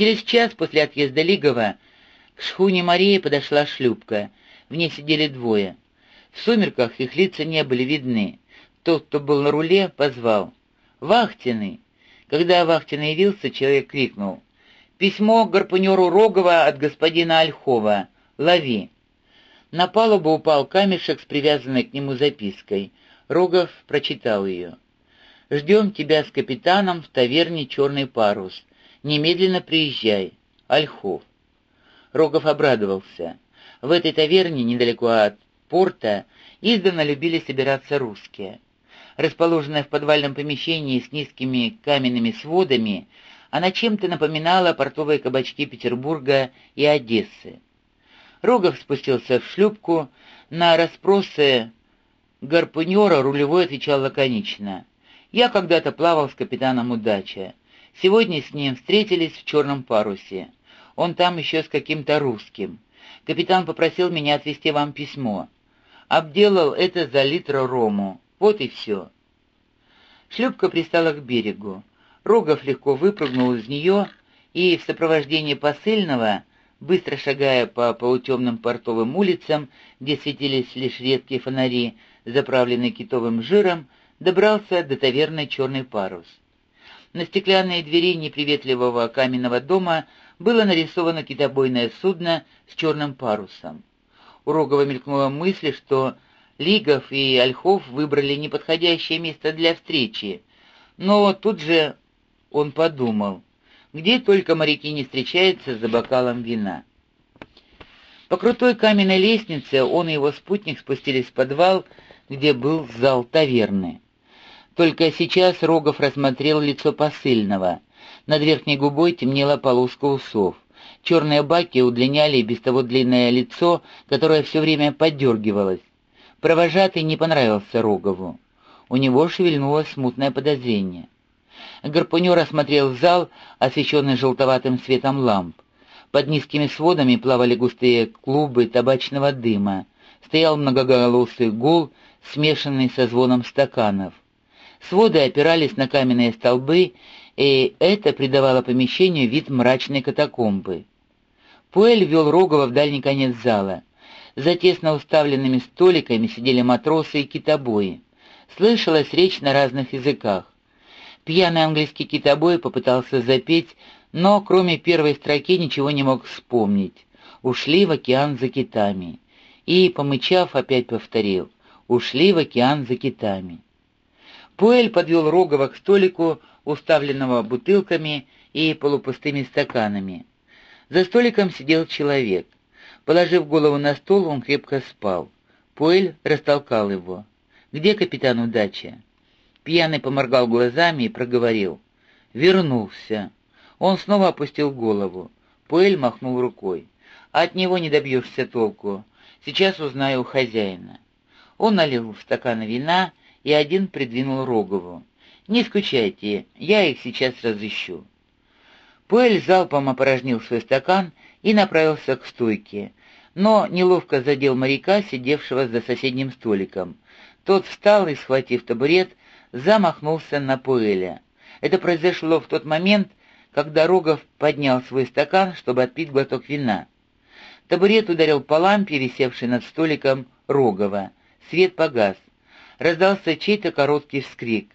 Через час после отъезда Лигова к шхуне Марии подошла шлюпка. В ней сидели двое. В сумерках их лица не были видны. Тот, кто был на руле, позвал. «Вахтенный!» Когда Вахтенный явился, человек крикнул. «Письмо гарпунеру Рогова от господина Ольхова. Лови!» На палубу упал камешек с привязанной к нему запиской. Рогов прочитал ее. «Ждем тебя с капитаном в таверне «Черный парус». Немедленно приезжай. Ольхов». Рогов обрадовался. В этой таверне, недалеко от порта, издавна любили собираться русские. Расположенная в подвальном помещении с низкими каменными сводами, она чем-то напоминала портовые кабачки Петербурга и Одессы. Рогов спустился в шлюпку, на расспросы гарпунера рулевой отвечал лаконично. «Я когда-то плавал с капитаном Удача. Сегодня с ним встретились в черном парусе. Он там еще с каким-то русским. Капитан попросил меня отвезти вам письмо. Обделал это за литр рому. Вот и все. Шлюпка пристала к берегу. Рогов легко выпрыгнул из нее и в сопровождении посыльного, быстро шагая по полутемным портовым улицам, где светились лишь редкие фонари, заправленные китовым жиром, добрался до таверны «Черный парус». На стеклянной двери неприветливого каменного дома было нарисовано китобойное судно с черным парусом. У Рогова мелькнула мысль, что Лигов и Ольхов выбрали неподходящее место для встречи, но тут же он подумал, где только моряки не встречаются за бокалом вина. По крутой каменной лестнице он и его спутник спустились в подвал, где был зал таверны. Только сейчас Рогов рассмотрел лицо посыльного. Над верхней губой темнела полоска усов. Черные баки удлиняли без того длинное лицо, которое все время подергивалось. Провожатый не понравился Рогову. У него шевельнулось смутное подозрение. Гарпунер осмотрел зал, освещенный желтоватым светом ламп. Под низкими сводами плавали густые клубы табачного дыма. Стоял многоголосый гул, смешанный со звоном стаканов. Своды опирались на каменные столбы, и это придавало помещению вид мрачной катакомбы. Пуэль вел Рогова в дальний конец зала. За тесно уставленными столиками сидели матросы и китобои. Слышалась речь на разных языках. Пьяный английский китобой попытался запеть, но кроме первой строки ничего не мог вспомнить. «Ушли в океан за китами». И, помычав, опять повторил «Ушли в океан за китами». Пуэль подвел Рогова к столику, уставленного бутылками и полупустыми стаканами. За столиком сидел человек. Положив голову на стол, он крепко спал. Пуэль растолкал его. «Где капитан удачи?» Пьяный поморгал глазами и проговорил. «Вернулся». Он снова опустил голову. Пуэль махнул рукой. «От него не добьешься толку. Сейчас узнаю у хозяина». Он налил в стакан вина и один придвинул Рогову. «Не скучайте, я их сейчас разыщу». Пуэль залпом опорожнил свой стакан и направился к стойке, но неловко задел моряка, сидевшего за соседним столиком. Тот встал и, схватив табурет, замахнулся на Пуэля. Это произошло в тот момент, когда Рогов поднял свой стакан, чтобы отпить глоток вина. Табурет ударил по лампе, висевшей над столиком Рогова. Свет погас раздался чей-то короткий вскрик.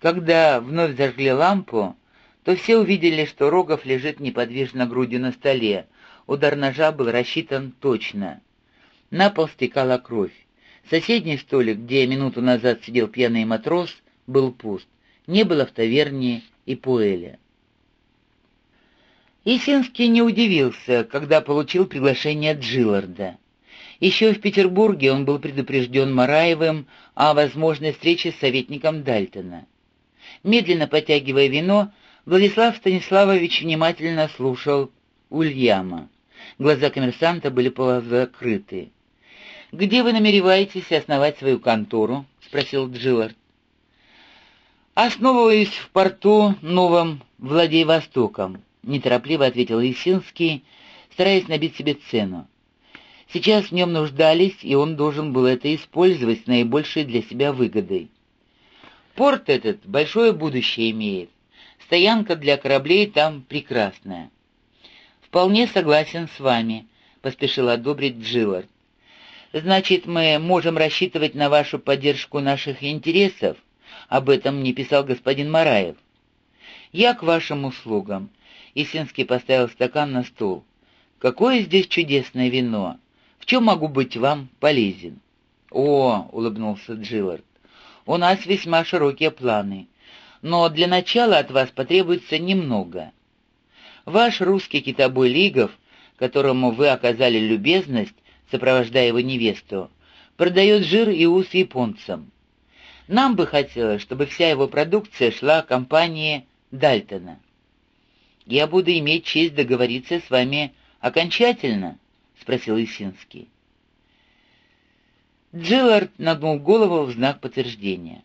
Когда вновь зажгли лампу, то все увидели, что Рогов лежит неподвижно грудью на столе. Удар ножа был рассчитан точно. На пол стекала кровь. Соседний столик, где минуту назад сидел пьяный матрос, был пуст. Не было в таверне и Пуэля. Исинский не удивился, когда получил приглашение Джилларда. Еще в Петербурге он был предупрежден Мараевым о возможной встрече с советником Дальтона. Медленно потягивая вино, Владислав Станиславович внимательно слушал Ульяма. Глаза коммерсанта были полузакрыты. «Где вы намереваетесь основать свою контору?» — спросил Джиллард. «Основываюсь в порту новом Владивостоком», — неторопливо ответил Есинский, стараясь набить себе цену. Сейчас в нем нуждались, и он должен был это использовать с наибольшей для себя выгодой. Порт этот большое будущее имеет. Стоянка для кораблей там прекрасная. «Вполне согласен с вами», — поспешил одобрить Джиллард. «Значит, мы можем рассчитывать на вашу поддержку наших интересов?» Об этом мне писал господин Мараев. «Я к вашим услугам». Исинский поставил стакан на стол. «Какое здесь чудесное вино! В чем могу быть вам полезен?» «О!» — улыбнулся Джиллард. «У нас весьма широкие планы. Но для начала от вас потребуется немного. Ваш русский китобой Лигов, которому вы оказали любезность, сопровождая его невесту, продает жир и ус японцам. Нам бы хотелось, чтобы вся его продукция шла компании Дальтона. «Я буду иметь честь договориться с вами окончательно?» — спросил Исинский. Джиллард нагнул голову в знак подтверждения.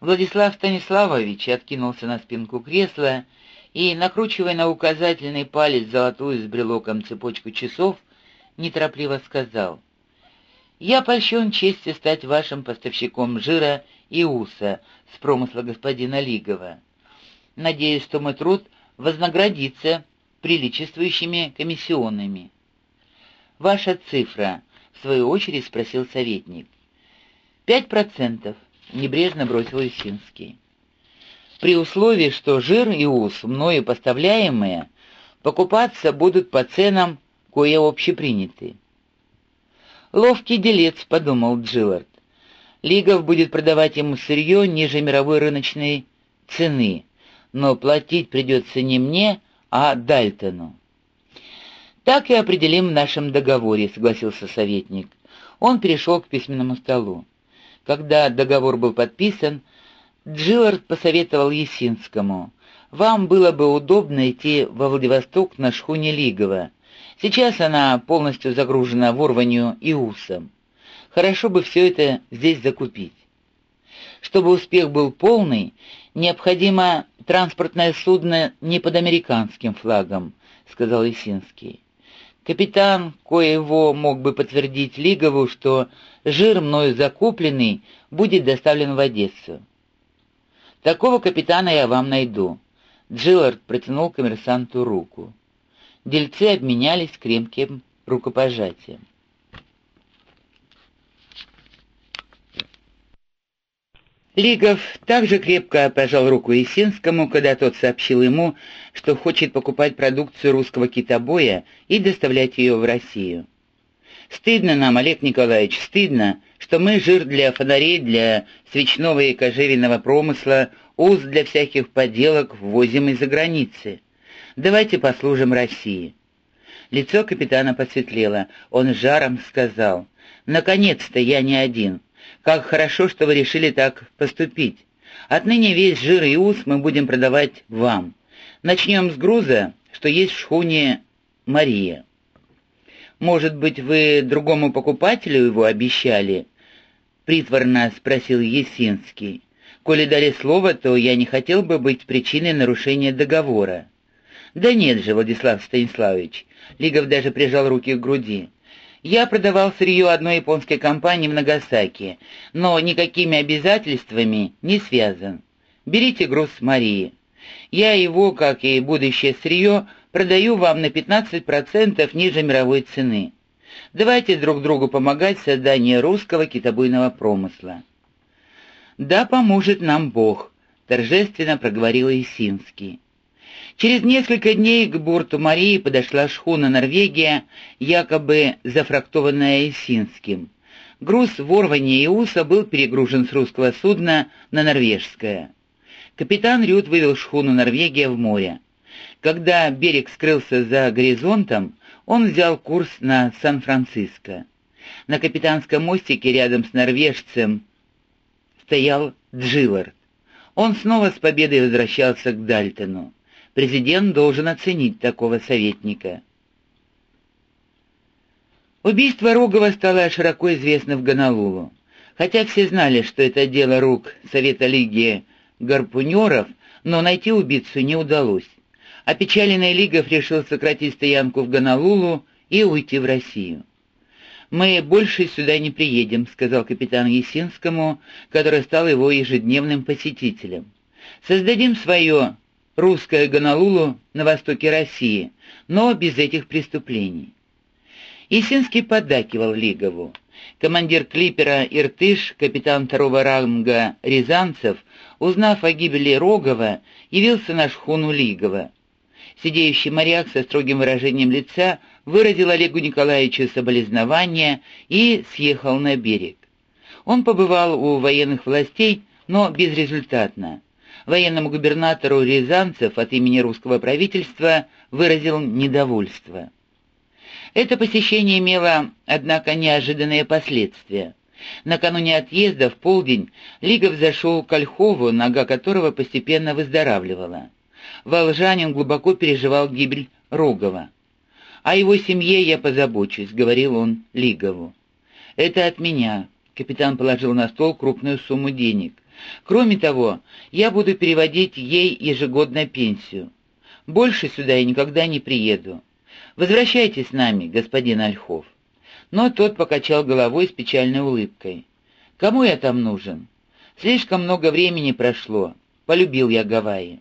Владислав Станиславович откинулся на спинку кресла и, накручивая на указательный палец золотую с брелоком цепочку часов, неторопливо сказал, «Я польщен чести стать вашим поставщиком жира и уса с промысла господина Лигова. Надеюсь, что мой труд вознаградится приличествующими комиссионными». «Ваша цифра», — в свою очередь спросил советник. «Пять процентов», — небрежно бросил Исинский. «При условии, что жир и ус, мною поставляемые, покупаться будут по ценам, кое общеприняты». «Ловкий делец», — подумал Джиллард. Лигов будет продавать ему сырье ниже мировой рыночной цены, но платить придется не мне, а Дальтону. «Так и определим в нашем договоре», — согласился советник. Он перешел к письменному столу. Когда договор был подписан, Джиллард посоветовал Есинскому. «Вам было бы удобно идти во Владивосток на шхуне Лигова. Сейчас она полностью загружена ворванью и усом. Хорошо бы все это здесь закупить. Чтобы успех был полный, необходимо транспортное судно не под американским флагом, сказал Исинский. Капитан коего мог бы подтвердить Лигову, что жир мною закупленный будет доставлен в Одессу. Такого капитана я вам найду. Джиллард протянул коммерсанту руку. Дельцы обменялись крепким рукопожатием. Лигов также крепко пожал руку Есинскому, когда тот сообщил ему, что хочет покупать продукцию русского китобоя и доставлять ее в Россию. «Стыдно нам, Олег Николаевич, стыдно, что мы жир для фонарей, для свечного и кожевенного промысла, уз для всяких поделок ввозим из-за границы. Давайте послужим России». Лицо капитана посветлело, он жаром сказал, «Наконец-то я не один». Как хорошо, что вы решили так поступить. Отныне весь жир и ус мы будем продавать вам. Начнем с груза, что есть в шхуне Мария. Может быть, вы другому покупателю его обещали?» Притворно спросил Есинский. «Коли дали слово, то я не хотел бы быть причиной нарушения договора». «Да нет же, Владислав Станиславович». Лигов даже прижал руки к груди. Я продавал сырье одной японской компании в Нагасаки, но никакими обязательствами не связан. Берите груз Марии. Я его, как и будущее сырье, продаю вам на 15% ниже мировой цены. Давайте друг другу помогать в создании русского китобойного промысла. «Да поможет нам Бог», — торжественно проговорил Исинский. Через несколько дней к борту Марии подошла шхуна «Норвегия», якобы зафрактованная Исинским. Груз ворвания и уса был перегружен с русского судна на норвежское. Капитан Рют вывел шхуну «Норвегия» в море. Когда берег скрылся за горизонтом, он взял курс на Сан-Франциско. На капитанском мостике рядом с норвежцем стоял Джиллард. Он снова с победой возвращался к Дальтону. Президент должен оценить такого советника. Убийство Рогова стало широко известно в Гонолулу. Хотя все знали, что это дело рук Совета Лиги гарпунеров, но найти убийцу не удалось. Опечаленный Лигов решил сократить стоянку в Гонолулу и уйти в Россию. «Мы больше сюда не приедем», — сказал капитан Есинскому, который стал его ежедневным посетителем. «Создадим свое русская Гонолулу на востоке России, но без этих преступлений. Исинский поддакивал Лигову. Командир клипера «Иртыш», капитан второго ранга Рязанцев, узнав о гибели Рогова, явился на шхуну Лигова. Сидеющий моряк со строгим выражением лица выразил Олегу Николаевичу соболезнования и съехал на берег. Он побывал у военных властей, но безрезультатно. Военному губернатору Рязанцев от имени русского правительства выразил недовольство. Это посещение имело, однако, неожиданные последствия. Накануне отъезда в полдень Лигов зашел к Ольхову, нога которого постепенно выздоравливала. Волжанин глубоко переживал гибель Рогова. «О его семье я позабочусь», — говорил он Лигову. «Это от меня», — капитан положил на стол крупную сумму денег. «Кроме того, я буду переводить ей ежегодно пенсию. Больше сюда я никогда не приеду. Возвращайтесь с нами, господин Ольхов». Но тот покачал головой с печальной улыбкой. «Кому я там нужен? Слишком много времени прошло. Полюбил я Гавайи».